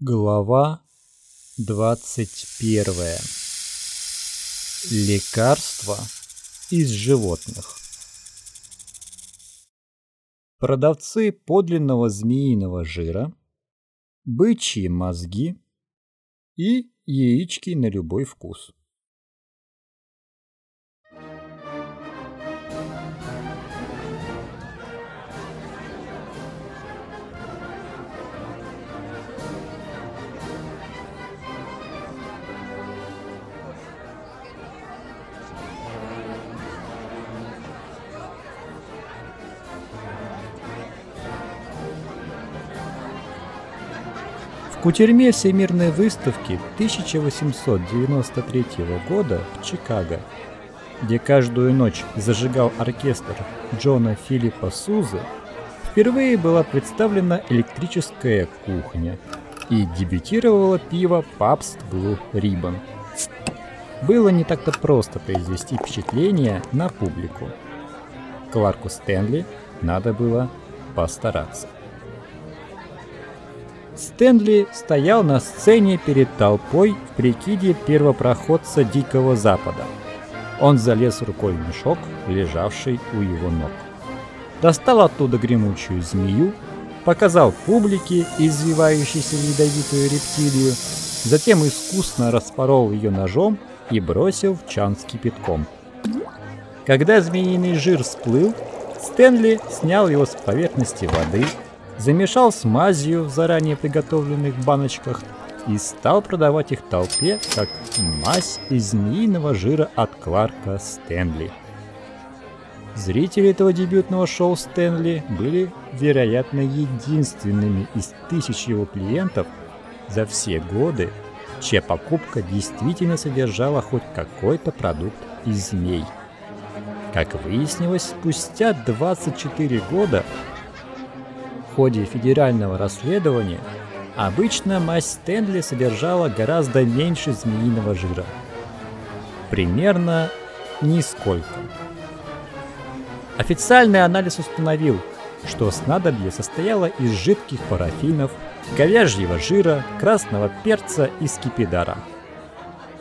Глава 21. Лекарства из животных. Продавцы подлинного змеиного жира, бычьи мозги и яички на любой вкус. В кутерьме Всемирной выставки 1893 года в Чикаго, где каждую ночь зажигал оркестр Джона Филиппа Сузы, впервые была представлена электрическая кухня и дебютировало пиво Pabst Blue Ribbon. Было не так-то просто произвести впечатление на публику. Кларку Стэнли надо было постараться. Стэнли стоял на сцене перед толпой в прикиде первопроходца Дикого Запада. Он залез рукой в мешок, лежавший у его ног. Достал оттуда гремучую змею, показал публике извивающуюся ядовитую рептилию, затем искусно распорол ее ножом и бросил в чан с кипятком. Когда змеиный жир всплыл, Стэнли снял его с поверхности воды, замешал с мазью в заранее приготовленных баночках и стал продавать их толпе как мазь из змеиного жира от Кларка Стэнли. Зрители этого дебютного шоу Стэнли были, вероятно, единственными из тысяч его клиентов за все годы, чья покупка действительно содержала хоть какой-то продукт из змей. Как выяснилось, спустя 24 года ходе федерального расследования обычно мазь Стэнли содержала гораздо меньше змеиного жира. Примерно нисколько. Официальный анализ установил, что снадобье состояло из жидких парафинов, говяжьего жира, красного перца и скипидара.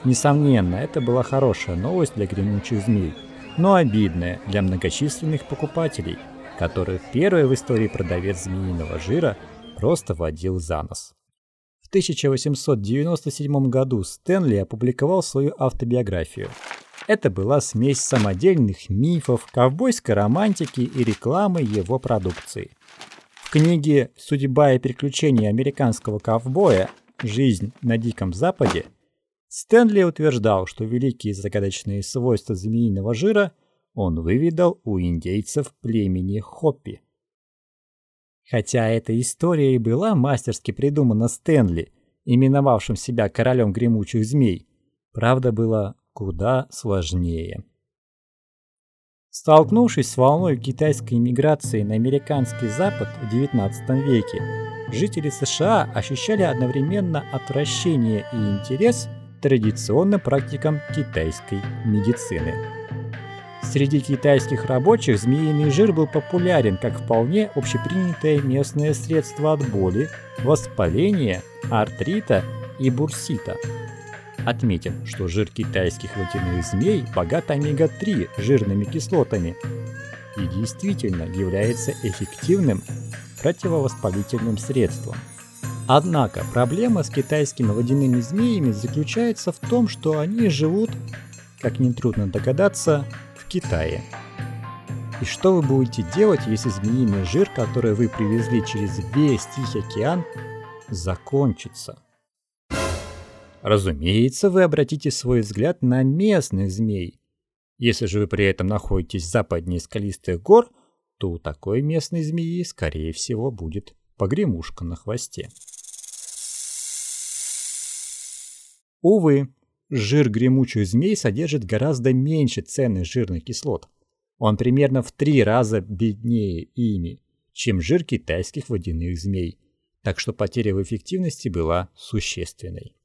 Несомненно, это была хорошая новость для гремучих змей, но обидная для многочисленных покупателей – которую первый в истории продавец змеиного жира просто водил за нос. В 1897 году Стэнли опубликовал свою автобиографию. Это была смесь самодельных мифов, ковбойской романтики и рекламы его продукции. В книге «Судьба и приключения американского ковбоя. Жизнь на Диком Западе» Стэнли утверждал, что великие загадочные свойства змеиного жира – он выведал у индейцев племени Хоппи. Хотя эта история и была мастерски придумана Стэнли, именовавшим себя королем гремучих змей, правда была куда сложнее. Столкнувшись с волной китайской иммиграции на американский запад в XIX веке, жители США ощущали одновременно отвращение и интерес к традиционным практикам китайской медицины. Среди китайских рабочих змеиный жир был популярен как вполне общепринятое местное средство от боли, воспаления, артрита и бурсита. Отметим, что жир китайских водяных змей богат омега-3 жирными кислотами и действительно является эффективным противовоспалительным средством. Однако проблема с китайскими водяными змеями заключается в том, что они живут, как нетрудно догадаться, Китае. И что вы будете делать, если змеиный жир, который вы привезли через весь Тихий океан, закончится? Разумеется, вы обратите свой взгляд на местных змей. Если же вы при этом находитесь западнее скалистых гор, то у такой местной змеи, скорее всего, будет погремушка на хвосте. Увы, жир гремучих змей содержит гораздо меньше ценных жирных кислот. Он примерно в три раза беднее ими, чем жир китайских водяных змей, так что потеря в эффективности была существенной.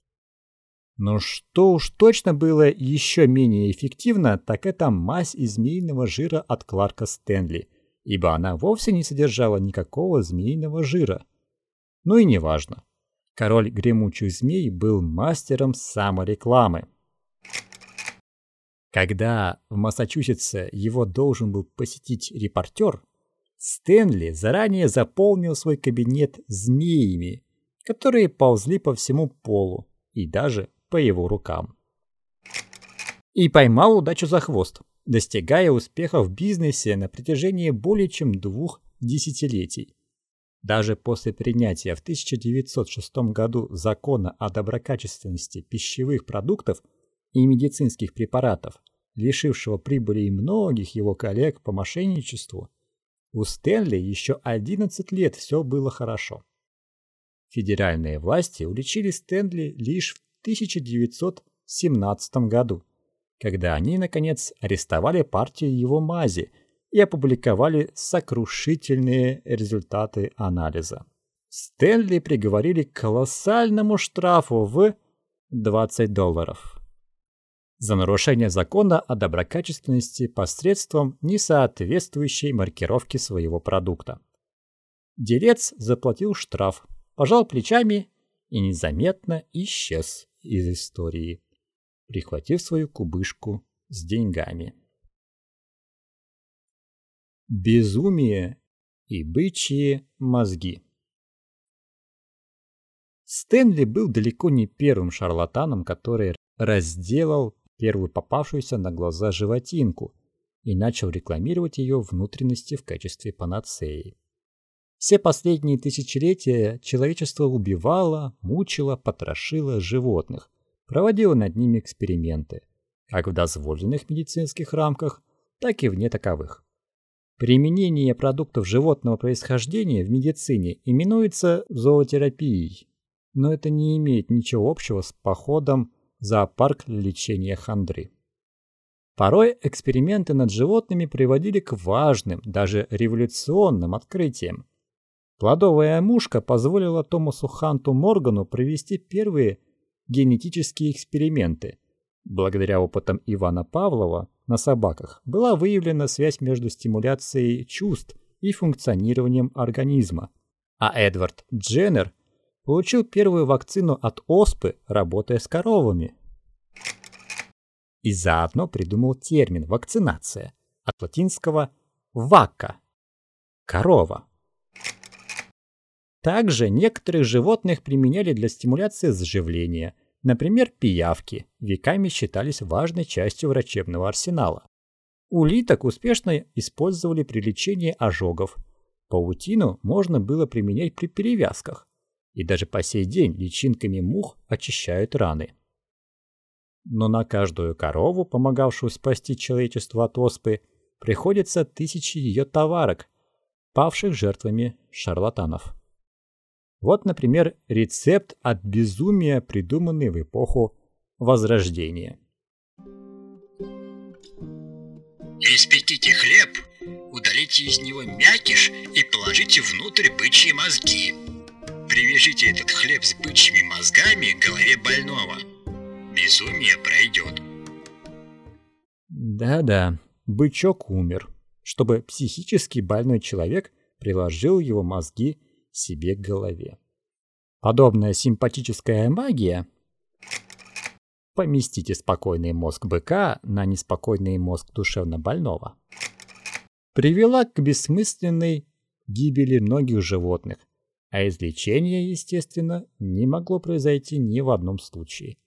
Но что уж точно было еще менее эффективно, так это мазь из змеиного жира от Кларка Стэнли, ибо она вовсе не содержала никакого змеиного жира. Ну и неважно. Король гремучих змей был мастером саморекламы. Когда в Массачусетсе его должен был посетить репортер, Стэнли заранее заполнил свой кабинет змеями, которые ползли по всему полу и даже по его рукам. И поймал удачу за хвост, достигая успеха в бизнесе на протяжении более чем двух десятилетий. Даже после принятия в 1906 году закона о доброкачественности пищевых продуктов и медицинских препаратов, лишившего прибыли и многих его коллег по мошенничеству, у Стэнли еще 11 лет все было хорошо. Федеральные власти уличили Стэнли лишь в 1917 году, когда они, наконец, арестовали партию его мази и опубликовали сокрушительные результаты анализа. Стэнли приговорили к колоссальному штрафу в 20 долларов за нарушение закона о доброкачественности посредством несоответствующей маркировки своего продукта. Делец заплатил штраф, пожал плечами и незаметно исчез из истории, прихватив свою кубышку с деньгами. Безумие и бычьи мозги Стэнли был далеко не первым шарлатаном, который разделал первую попавшуюся на глаза животинку и начал рекламировать ее внутренности в качестве панацеи. Все последние тысячелетия человечество убивало, мучило, потрошило животных, проводило над ними эксперименты, как в дозволенных медицинских рамках, так и вне таковых. Применение продуктов животного происхождения в медицине именуется зоотерапией, но это не имеет ничего общего с походом зоопарк лечения хандры. Порой эксперименты над животными приводили к важным, даже революционным открытиям. Плодовая мушка позволила Томасу Ханту Моргану провести первые генетические эксперименты. Благодаря опытам Ивана Павлова на собаках была выявлена связь между стимуляцией чувств и функционированием организма. А Эдвард Дженнер получил первую вакцину от оспы, работая с коровами. И заодно придумал термин «вакцинация» от латинского «вака» – «корова». Также некоторых животных применяли для стимуляции заживления, например, пиявки, веками считались важной частью врачебного арсенала. Улиток успешно использовали при лечении ожогов. Паутину можно было применять при перевязках и даже по сей день личинками мух очищают раны. Но на каждую корову, помогавшую спасти человечество от оспы, приходится тысячи ее товарок, павших жертвами шарлатанов. Вот, например, рецепт от безумия, придуманный в эпоху Возрождения. Испеките хлеб, удалите из него мякиш и положите внутрь бычьи мозги. Привяжите этот хлеб с бычьими мозгами к голове больного. Безумие пройдет. Да-да, бычок умер, чтобы психически больной человек приложил его мозги себе к голове. Подобная симпатическая магия Поместите спокойный мозг быка на неспокойный мозг душевно больного. Привела к бессмысленной гибели многих животных, а излечение, естественно, не могло произойти ни в одном случае.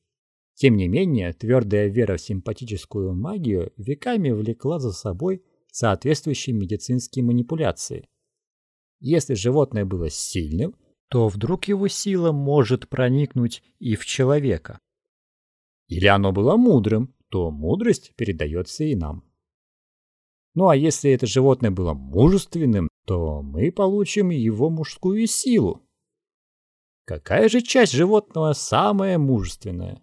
Тем не менее, твердая вера в симпатическую магию веками влекла за собой соответствующие медицинские манипуляции. Если животное было сильным, то вдруг его сила может проникнуть и в человека. Или оно было мудрым, то мудрость передается и нам. Ну а если это животное было мужественным, то мы получим его мужскую силу. Какая же часть животного самая мужественная?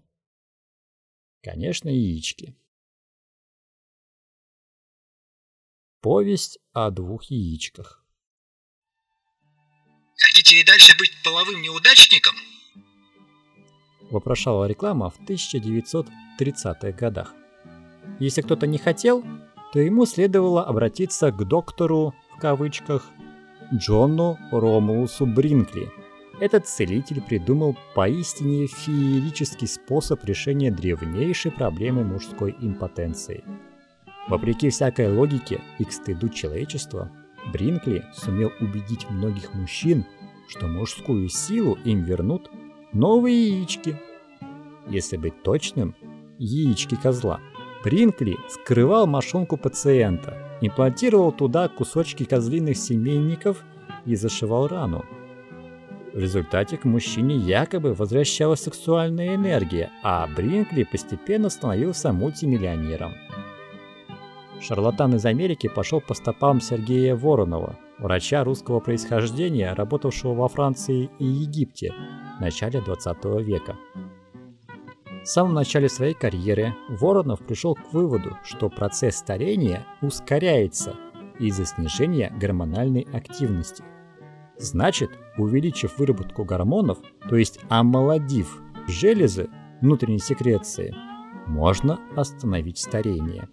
Конечно, яички. Повесть о двух яичках. Хотите и дальше быть половым неудачником? Вопрошала реклама в 1930-х годах. Если кто-то не хотел, то ему следовало обратиться к доктору, в кавычках, Джону Ромулусу Бринкли, этот целитель придумал поистине феерический способ решения древнейшей проблемы мужской импотенции. Вопреки всякой логике и к стыду человечества, Бринкли сумел убедить многих мужчин, что мужскую силу им вернут новые яички. Если быть точным, яички козла. Бринкли скрывал мошонку пациента, имплантировал туда кусочки козлиных семейников и зашивал рану. В результате к мужчине якобы возвращалась сексуальная энергия, а Бринкли постепенно становился мультимиллионером. Шарлатан из Америки пошел по стопам Сергея Воронова, врача русского происхождения, работавшего во Франции и Египте в начале 20 века. В самом начале своей карьеры Воронов пришел к выводу, что процесс старения ускоряется из-за снижения гормональной активности. Значит, увеличив выработку гормонов, то есть омолодив железы внутренней секреции, можно остановить старение.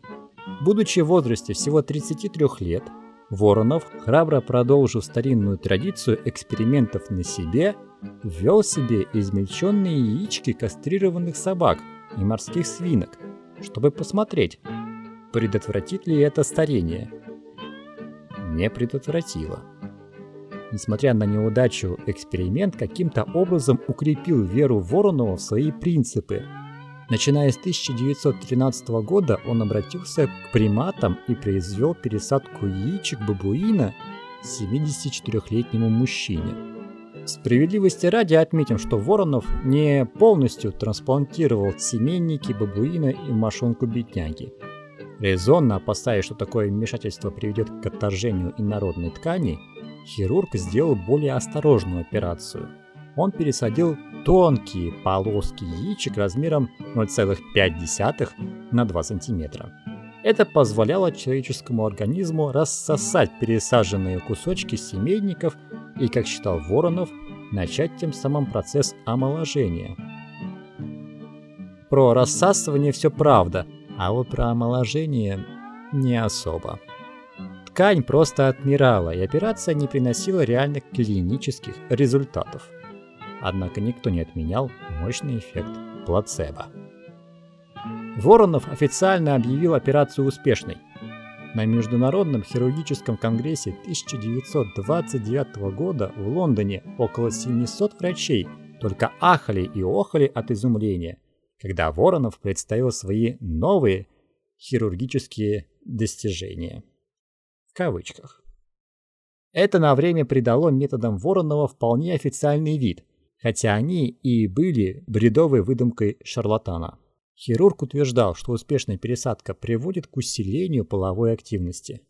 Будучи в возрасте всего 33 лет, Воронов, храбро продолжив старинную традицию экспериментов на себе, ввел себе измельченные яички кастрированных собак и морских свинок, чтобы посмотреть, предотвратит ли это старение. Не предотвратило. Несмотря на неудачу, эксперимент каким-то образом укрепил веру Воронова в свои принципы. Начиная с 1913 года он обратился к приматам и произвел пересадку яичек бабуина 74-летнему мужчине. Справедливости ради отметим, что Воронов не полностью трансплантировал семейники бабуина и мошонку бедняги. Резонно опасаясь, что такое вмешательство приведет к отторжению инородной ткани, хирург сделал более осторожную операцию. Он пересадил тонкие полоски яичек размером 0,5 на 2 см. Это позволяло человеческому организму рассосать пересаженные кусочки семейников и, как считал Воронов, начать тем самым процесс омоложения. Про рассасывание все правда, а вот про омоложение не особо. Ткань просто отмирала, и операция не приносила реальных клинических результатов. Однако никто не отменял мощный эффект плацебо. Воронов официально объявил операцию успешной. На Международном хирургическом конгрессе 1929 года в Лондоне около 700 врачей только ахали и охали от изумления, когда Воронов представил свои новые хирургические достижения в кавычках. Это на время придало методам Воронова вполне официальный вид, хотя они и были бредовой выдумкой шарлатана. Хирург утверждал, что успешная пересадка приводит к усилению половой активности.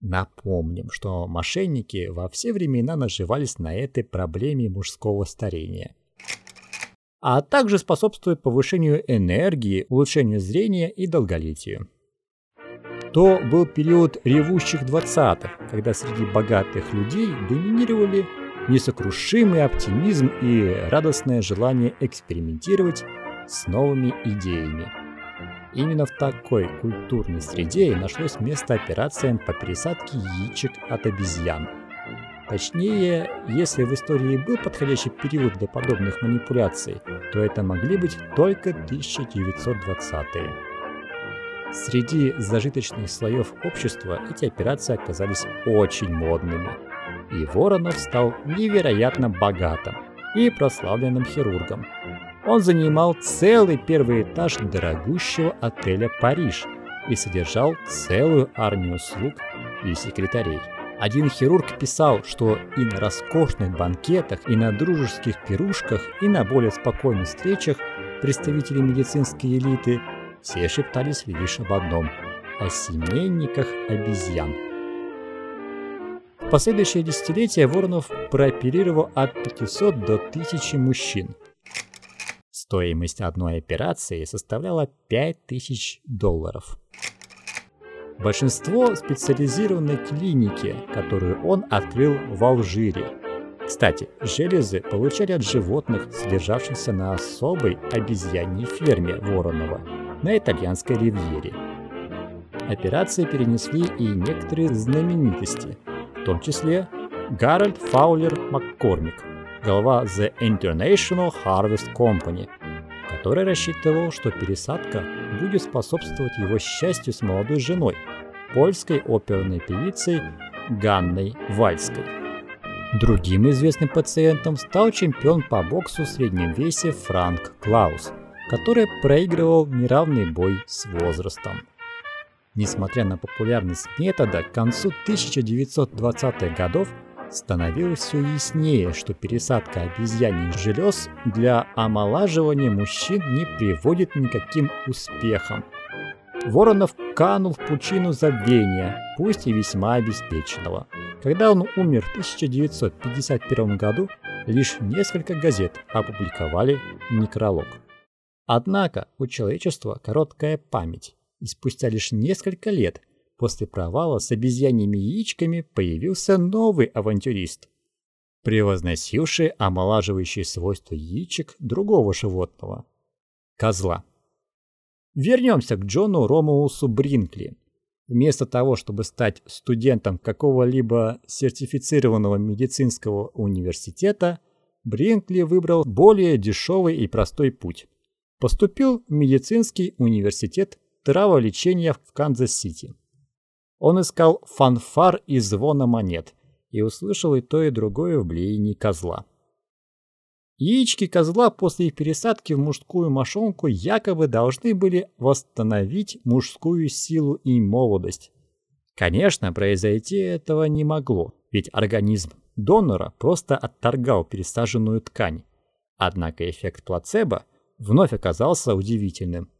Напомним, что мошенники во все времена наживались на этой проблеме мужского старения. А также способствует повышению энергии, улучшению зрения и долголетию то был период ревущих двадцатых, когда среди богатых людей доминировали несокрушимый оптимизм и радостное желание экспериментировать с новыми идеями. Именно в такой культурной среде нашлось место операциям по пересадке яичек от обезьян. Точнее, если в истории был подходящий период для подобных манипуляций, то это могли быть только 1920-е. Среди зажиточных слоев общества эти операции оказались очень модными. И Воронов стал невероятно богатым и прославленным хирургом. Он занимал целый первый этаж дорогущего отеля «Париж» и содержал целую армию слуг и секретарей. Один хирург писал, что и на роскошных банкетах, и на дружеских пирушках, и на более спокойных встречах представители медицинской элиты все шептались лишь об одном – о семейниках обезьян. В последующие десятилетия Воронов прооперировал от 500 до 1000 мужчин. Стоимость одной операции составляла 5000 долларов. Большинство специализированной клиники, которую он открыл в Алжире. Кстати, железы получали от животных, содержавшихся на особой обезьяньей ферме Воронова – на итальянской ривьере. Операции перенесли и некоторые знаменитости, том числе Гарольд Фаулер Маккормик, глава The International Harvest Company, который рассчитывал, что пересадка будет способствовать его счастью с молодой женой, польской оперной певицей Ганной Вальской. Другим известным пациентом стал чемпион по боксу в среднем весе Франк Клаус, который проигрывал неравный бой с возрастом. Несмотря на популярность метода, к концу 1920-х годов становилось все яснее, что пересадка обезьяньих желез для омолаживания мужчин не приводит никаким успехам. Воронов канул в пучину забвения, пусть и весьма обеспеченного. Когда он умер в 1951 году, лишь несколько газет опубликовали некролог. Однако у человечества короткая память, и спустя лишь несколько лет после провала с обезьяньими яичками появился новый авантюрист, превозносивший омолаживающие свойства яичек другого животного – козла. Вернемся к Джону Ромулусу Бринкли. Вместо того, чтобы стать студентом какого-либо сертифицированного медицинского университета, Бринкли выбрал более дешевый и простой путь. Поступил в медицинский университет траволечения в Канзас-Сити. Он искал фанфар и звона монет и услышал и то, и другое в блеянии козла. Яички козла после их пересадки в мужскую мошонку якобы должны были восстановить мужскую силу и молодость. Конечно, произойти этого не могло, ведь организм донора просто отторгал пересаженную ткань. Однако эффект плацебо вновь оказался удивительным.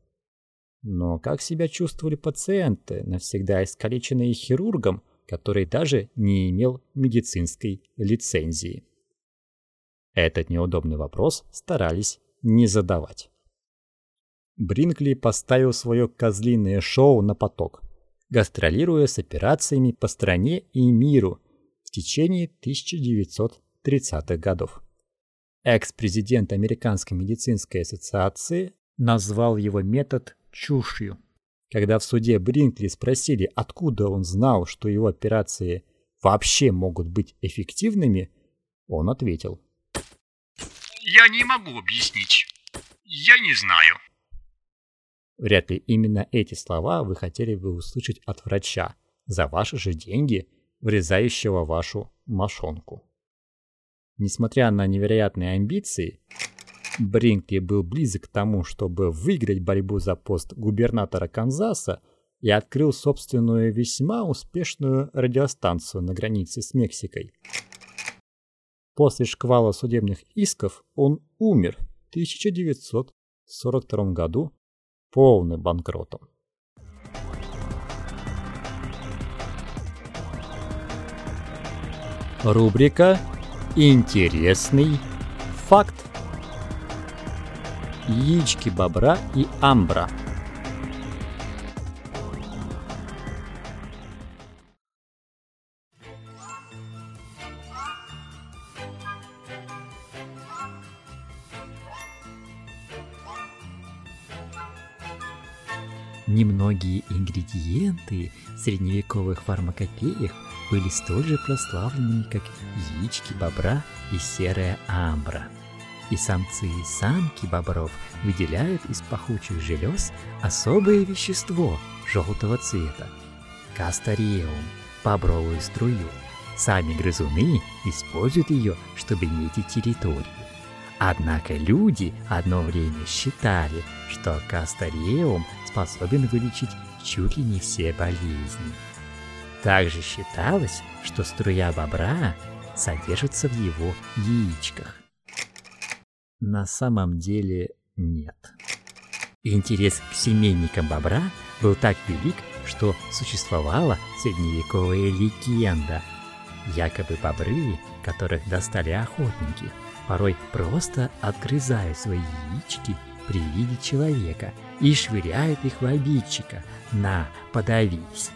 Но как себя чувствовали пациенты, навсегда искалеченные хирургом, который даже не имел медицинской лицензии? Этот неудобный вопрос старались не задавать. Бринкли поставил свое козлиное шоу на поток, гастролируя с операциями по стране и миру в течение 1930-х годов. Экс-президент Американской медицинской ассоциации назвал его метод чушью. Когда в суде Бринкли спросили, откуда он знал, что его операции вообще могут быть эффективными, он ответил – я не могу объяснить. Я не знаю. Вряд ли именно эти слова вы хотели бы услышать от врача за ваши же деньги, врезающего вашу мошонку. Несмотря на невероятные амбиции, Бринкли был близок к тому, чтобы выиграть борьбу за пост губернатора Канзаса и открыл собственную весьма успешную радиостанцию на границе с Мексикой. После шквала судебных исков он умер в 1942 году полным банкротом. Рубрика «Интересный факт». Яички бобра и амбра – Немногие ингредиенты в средневековых фармакопеях были столь же прославленными, как яички бобра и серая амбра. И самцы и самки бобров выделяют из пахучих желез особое вещество желтого цвета – касториум, бобровую струю. Сами грызуны используют ее, чтобы метить территорию. Однако люди одно время считали, что касториум способен вылечить чуть ли не все болезни. Также считалось, что струя бобра содержится в его яичках. На самом деле нет. Интерес к семейникам бобра был так велик, что существовала средневековая легенда. Якобы бобры, которых достали охотники, порой просто отгрызают свои яички при виде человека и швыряют их в обидчика «на, подавись».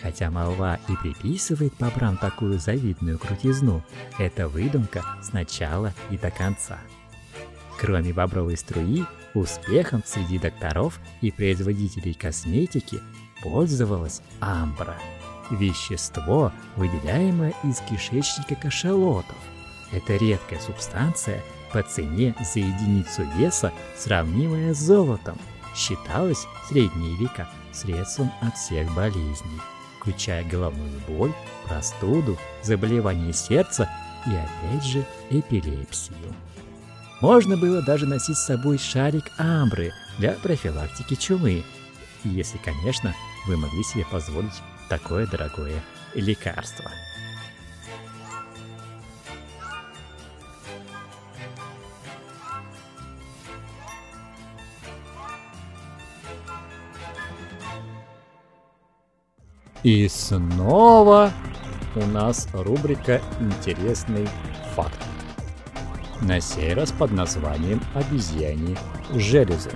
Хотя молва и приписывает бобрам такую завидную крутизну, это выдумка с начала и до конца. Кроме бобровой струи, успехом среди докторов и производителей косметики пользовалась амбра – вещество, выделяемое из кишечника кашалотов. Это редкая субстанция по цене за единицу веса, сравнимая с золотом. Считалась в средние века средством от всех болезней, включая головную боль, простуду, заболевание сердца и опять же эпилепсию. Можно было даже носить с собой шарик амбры для профилактики чумы, если, конечно, вы могли себе позволить такое дорогое лекарство. И снова у нас рубрика «Интересный факт». На сей раз под названием «Обезьяне железы».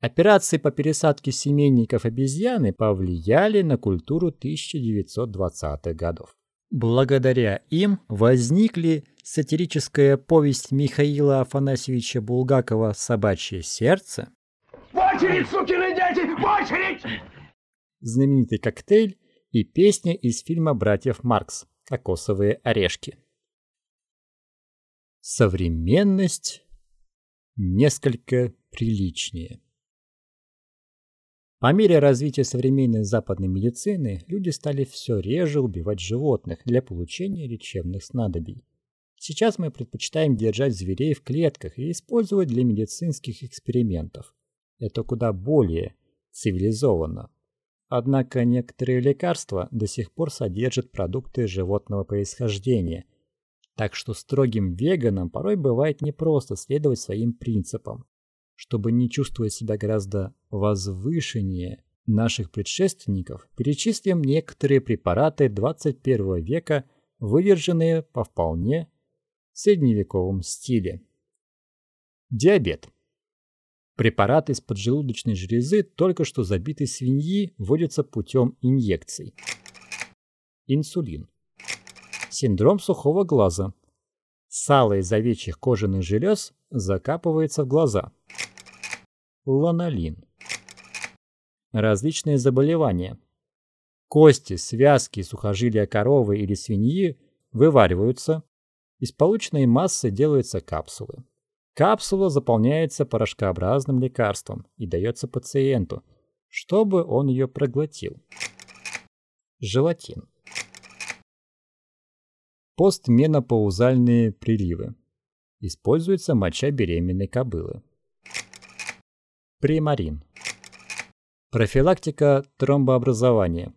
Операции по пересадке семейников обезьяны повлияли на культуру 1920-х годов. Благодаря им возникли сатирическая повесть Михаила Афанасьевича Булгакова «Собачье сердце», В очередь, сукины дети! В очередь! знаменитый коктейль и песня из фильма братьев Маркс «Кокосовые орешки». Современность несколько приличнее. По мере развития современной западной медицины люди стали все реже убивать животных для получения лечебных снадобий. Сейчас мы предпочитаем держать зверей в клетках и использовать для медицинских экспериментов. Это куда более цивилизованно. Однако некоторые лекарства до сих пор содержат продукты животного происхождения, так что строгим веганам порой бывает непросто следовать своим принципам. Чтобы не чувствовать себя гораздо возвышеннее наших предшественников, перечислим некоторые препараты 21 века, выдержанные по вполне средневековом стиле. Диабет. Препарат из поджелудочной железы только что забитой свиньи вводится путем инъекций. Инсулин. Синдром сухого глаза. Сало из овечьих кожаных желез закапывается в глаза. Ланолин. Различные заболевания. Кости, связки сухожилия коровы или свиньи вывариваются. Из полученной массы делаются капсулы. Капсула заполняется порошкообразным лекарством и дается пациенту, чтобы он ее проглотил. Желатин. Постменопаузальные приливы. Используется моча беременной кобылы. Примарин. Профилактика тромбообразования.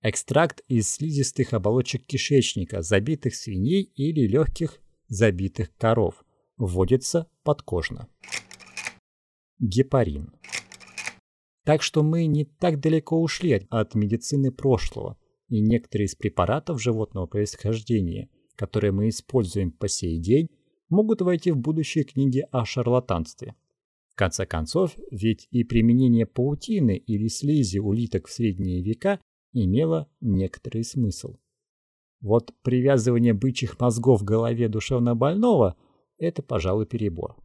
Экстракт из слизистых оболочек кишечника, забитых свиней или легких забитых коров. Вводится подкожно. Гепарин. Так что мы не так далеко ушли от медицины прошлого, и некоторые из препаратов животного происхождения, которые мы используем по сей день, могут войти в будущие книги о шарлатанстве. В конце концов, ведь и применение паутины или слизи улиток в средние века имело некоторый смысл. Вот привязывание бычьих мозгов к голове душевнобольного – это, пожалуй, перебор.